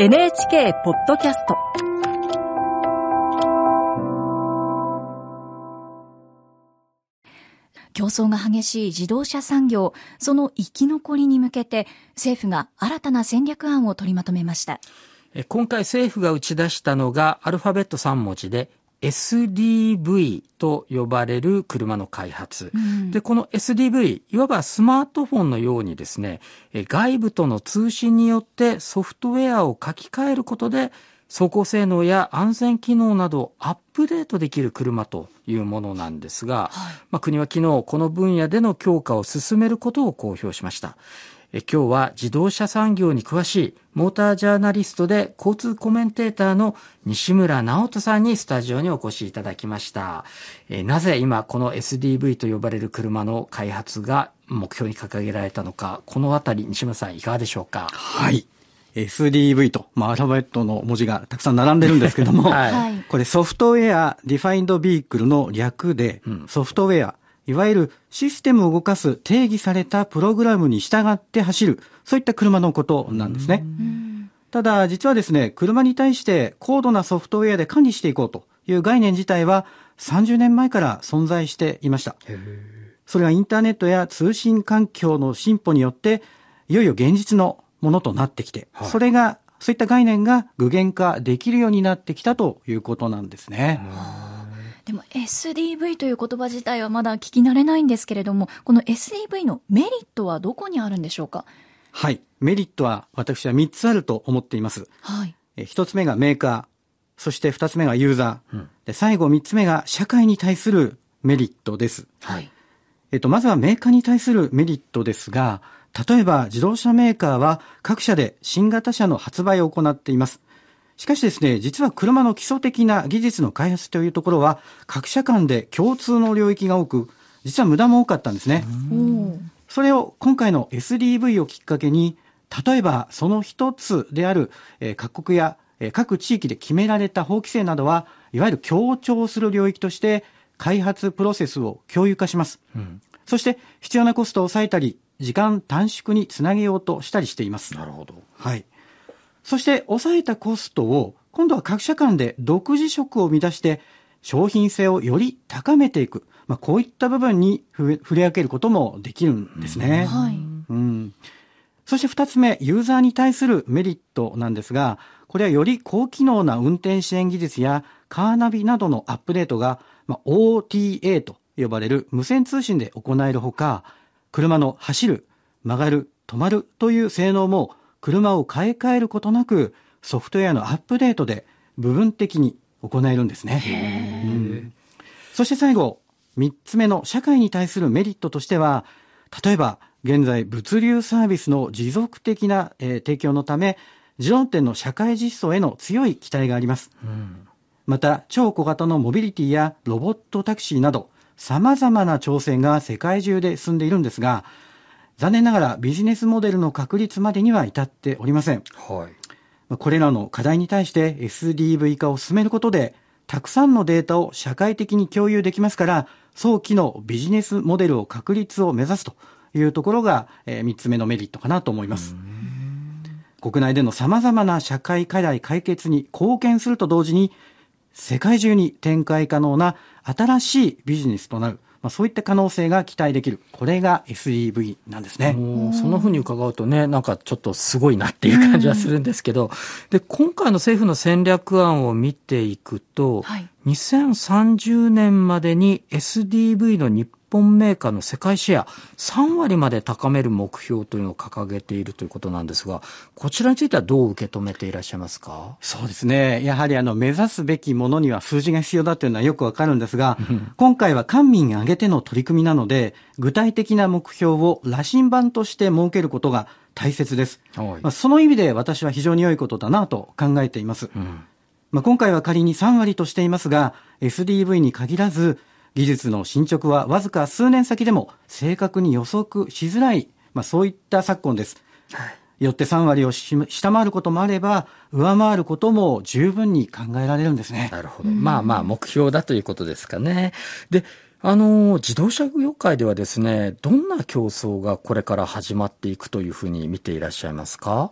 NHK ポッドキャスト競争が激しい自動車産業、その生き残りに向けて政府が新たな戦略案を取りまとめました。今回政府が打ち出したのがアルファベット3文字で SDV と呼ばれる車の開発、うん、でこの SDV いわばスマートフォンのようにですね外部との通信によってソフトウェアを書き換えることで走行性能や安全機能などをアップデートできる車というものなんですが、はい、まあ、国は昨日この分野での強化を進めることを公表しました。え今日は自動車産業に詳しいモータージャーナリストで交通コメンテーターの西村直人さんにスタジオにお越しいただきました。えなぜ今この SDV と呼ばれる車の開発が目標に掲げられたのか、このあたり西村さんいかがでしょうか？はい。SDV と、まあ、アルファベットの文字がたくさん並んでるんですけども、はい、これ software defined vehicle の略で、うん、ソフトウェアいわゆるシステムを動かす定義されたプログラムに従って走る、そういった車のことなんですね。ただ、実はですね、車に対して高度なソフトウェアで管理していこうという概念自体は30年前から存在していました。それがインターネットや通信環境の進歩によって、いよいよ現実のものとなってきて、はい、それが、そういった概念が具現化できるようになってきたということなんですね。でも SDV という言葉自体はまだ聞き慣れないんですけれども、この SDV のメリットはどこにあるんでしょうか？はい。メリットは私は3つあると思っています。はい。1つ目がメーカー、そして2つ目がユーザー、うん、で最後3つ目が社会に対するメリットです。はい。えっと、まずはメーカーに対するメリットですが、例えば自動車メーカーは各社で新型車の発売を行っています。しかしですね、実は車の基礎的な技術の開発というところは、各社間で共通の領域が多く、実は無駄も多かったんですね。それを今回の SDV をきっかけに、例えばその一つである、えー、各国や、えー、各地域で決められた法規制などは、いわゆる協調する領域として、開発プロセスを共有化します。うん、そして必要なコストを抑えたり、時間短縮につなげようとしたりしています。なるほど。はい。そして抑えたコストを今度は各社間で独自色を生み出して商品性をより高めていく。まあ、こういった部分に触れ分けることもできるんですね。はい。うん。そして二つ目、ユーザーに対するメリットなんですが、これはより高機能な運転支援技術やカーナビなどのアップデートが、まあ、OTA と呼ばれる無線通信で行えるほか、車の走る、曲がる、止まるという性能も車を買い替えることなくソフトウェアのアップデートで部分的に行えるんですね。うん、そして最後、3つ目の社会に対するメリットとしては、例えば現在物流サービスの持続的な、えー、提供のため、自動運転の社会実装への強い期待があります。うん、また、超小型のモビリティやロボットタクシーなど、様々な挑戦が世界中で進んでいるんですが、残念ながらビジネスモデルの確立までには至っておりません。はい。これらの課題に対して SDV 化を進めることで、たくさんのデータを社会的に共有できますから、早期のビジネスモデルを確立を目指すというところが、えー、3つ目のメリットかなと思います。国内での様々な社会課題解決に貢献すると同時に、世界中に展開可能な新しいビジネスとなる、まあ、そういった可能性が期待できる。これが SEV なんですね。そんなふうに伺うとね、なんかちょっとすごいなっていう感じはするんですけど、で、今回の政府の戦略案を見ていくと、はい、2030年までに SDV の日本メーカーの世界シェア3割まで高める目標というのを掲げているということなんですが、こちらについてはどう受け止めていらっしゃいますか？そうですね。やはりあの、目指すべきものには数字が必要だというのはよくわかるんですが、今回は官民挙げての取り組みなので、具体的な目標を羅針盤として設けることが大切です。まあ、その意味で私は非常に良いことだなと考えています。うんまあ、今回は仮に3割としていますが、SDV に限らず、技術の進捗はわずか数年先でも正確に予測しづらい、まあ、そういった昨今です。はいよって3割を下回ることもあれば、上回ることも十分に考えられるんですね。なるほど。まあまあ、目標だということですかね。で、あの、自動車業界ではですね、どんな競争がこれから始まっていくというふうに見ていらっしゃいますか？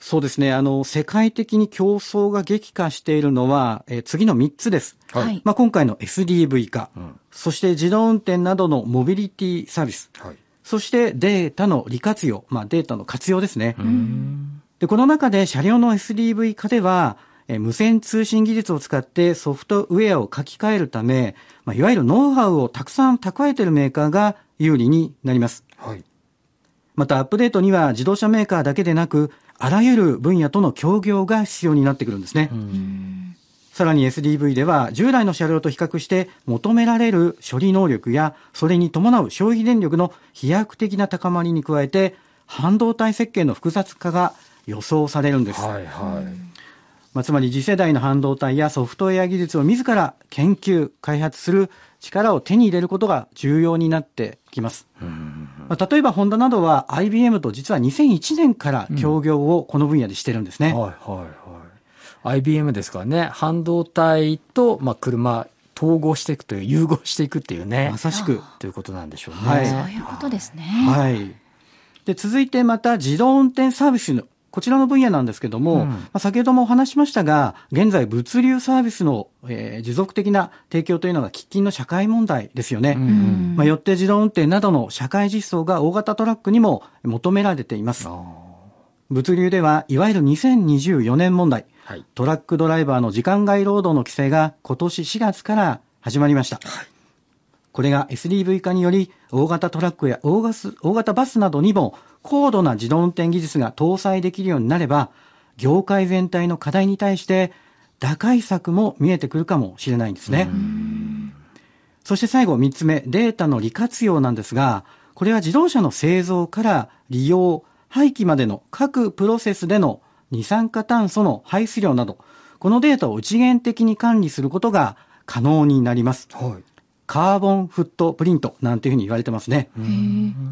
そうですね。あの、世界的に競争が激化しているのは、えー次の3つです。はいまあ、今回の SDV 化、んそして自動運転などのモビリティサービス、はい。そしてデータの利活用、まあ、データの活用ですね。うん。で、この中で車両の SDV 化では、えー無線通信技術を使ってソフトウェアを書き換えるため、まあ、いわゆるノウハウをたくさん蓄えているメーカーが有利になります。はい。またアップデートには自動車メーカーだけでなく、あらゆる分野との協業が必要になってくるんですね。さらに SDV では従来の車両と比較して求められる処理能力やそれに伴う消費電力の飛躍的な高まりに加えて半導体設計の複雑化が予想されるんです。はい。はい。まあ、つまり次世代の半導体やソフトウェア技術を自ら研究、開発する力を手に入れることが重要になってきます。まあ、例えばホンダなどは IBM と実は2001年から協業をこの分野でしてるんですね。はいはいはい。IBM ですからね、半導体と、まあ、車、統合していくという、融合していくっていうね。まさしく。ということなんでしょうね。はいそういうことですね。はい。で、続いてまた自動運転サービスの、こちらの分野なんですけども、うんまあ、先ほどもお話しましたが、現在物流サービスの、えー持続的な提供というのが喫緊の社会問題ですよね。うんまあ、よって自動運転などの社会実装が大型トラックにも求められています。あ物流では、いわゆる2024年問題、はい。トラックドライバーの時間外労働の規制が今年4月から始まりました。これが SDV 化により、大型トラックや大ガス大型バスなどにも高度な自動運転技術が搭載できるようになれば、業界全体の課題に対して打開策も見えてくるかもしれないんですね。そして最後3つ目、データの利活用なんですが、これは自動車の製造から利用、廃棄までの各プロセスでの二酸化炭素の排出量など、このデータを一元的に管理することが可能になります。はい。カーボンフットプリントなんていうふうに言われてますね。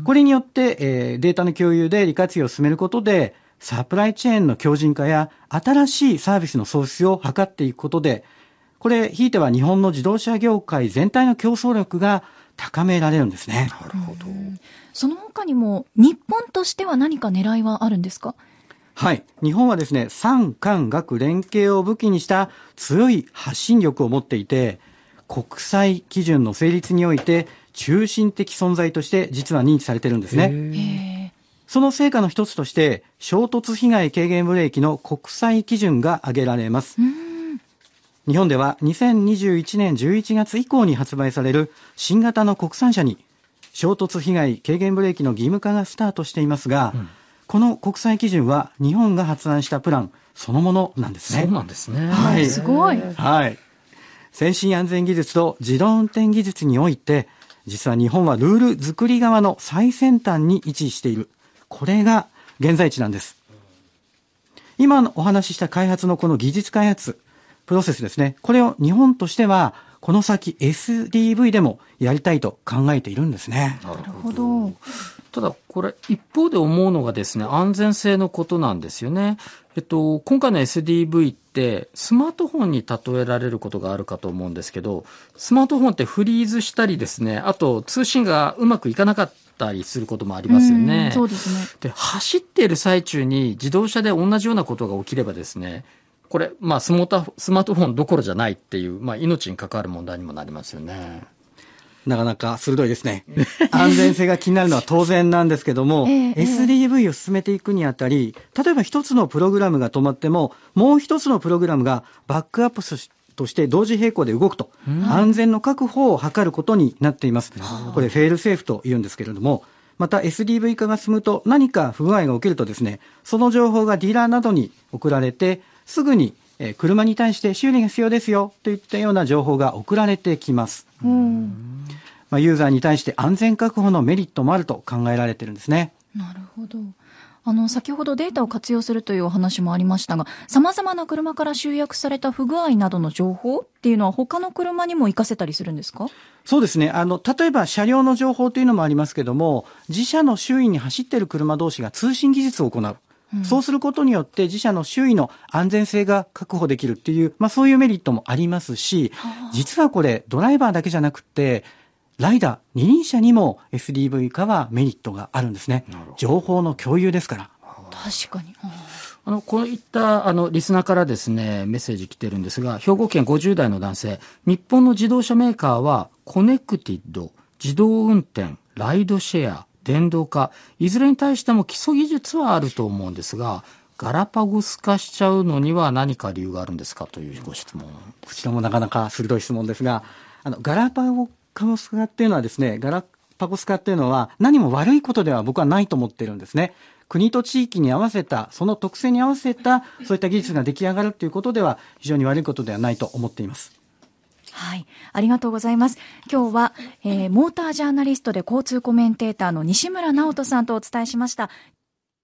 これによって、えーデータの共有で利活用を進めることで、サプライチェーンの強靭化や新しいサービスの創出を図っていくことで、これ、ひいては日本の自動車業界全体の競争力が高められるんですね。なるほど。その他にも、日本としては何か狙いはあるんですか？はい。日本はですね、産官学連携を武器にした強い発信力を持っていて、国際基準の成立において中心的存在として実は認知されてるんですね。その成果の一つとして、衝突被害軽減ブレーキの国際基準が挙げられます。日本では2021年11月以降に発売される新型の国産車に衝突被害軽減ブレーキの義務化がスタートしていますが、この国際基準は日本が発案したプランそのものなんですね。そうなんですね。はいすごい。はい。先進安全技術と自動運転技術において、実は日本はルール作り側の最先端に位置している。これが現在地なんです。今のお話しした開発のこの技術開発、プロセスですね。これを日本としては、この先 SDV でもやりたいと考えているんですね。なるほど。ただ、これ、一方で思うのがですね、安全性のことなんですよね。えっと、今回の SDV って、スマートフォンに例えられることがあるかと思うんですけど、スマートフォンってフリーズしたりですね、あと通信がうまくいかなかったりすることもありますようねん。そうですね。で、走っている最中に自動車で同じようなことが起きればですね、これ、まあスマートフォンどころじゃないっていう、まあ命に関わる問題にもなりますよね。なかなか鋭いですね。安全性が気になるのは当然なんですけども、ええええ SDV を進めていくにあたり、例えば一つのプログラムが止まっても、もう一つのプログラムがバックアップとして同時並行で動くと、安全の確保を図ることになっています。これフェールセーフと言うんですけれども、また SDV 化が進むと何か不具合が起きるとですね、その情報がディーラーなどに送られて、すぐにえー車に対して修理が必要ですよといったような情報が送られてきます。うん。まあ、ユーザーに対して安全確保のメリットもあると考えられてるんですね。なるほど。あの、先ほどデータを活用するというお話もありましたが、様々な車から集約された不具合などの情報っていうのは他の車にも活かせたりするんですか？そうですね。あの、例えば車両の情報というのもありますけども、自社の周囲に走っている車同士が通信技術を行う。そうすることによって自社の周囲の安全性が確保できるっていう、まあそういうメリットもありますし、実はこれドライバーだけじゃなくて、ライダー、二輪車にも SDV 化はメリットがあるんですね。情報の共有ですから。確かに。ああの、こういったあのリスナーからですね、メッセージ来てるんですが、兵庫県50代の男性、日本の自動車メーカーはコネクティッド、自動運転、ライドシェア、電動化、いずれに対しても基礎技術はあると思うんですが、ガラパゴス化しちゃうのには何か理由があるんですかというご質問。こちらもなかなか鋭い質問ですが、あの、ガラパゴス化っていうのはですね、ガラパゴス化っていうのは何も悪いことでは僕はないと思ってるんですね。国と地域に合わせた、その特性に合わせた、そういった技術が出来上がるということでは、非常に悪いことではないと思っています。はい。ありがとうございます。今日は、えー、モータージャーナリストで交通コメンテーターの西村直人さんとお伝えしました。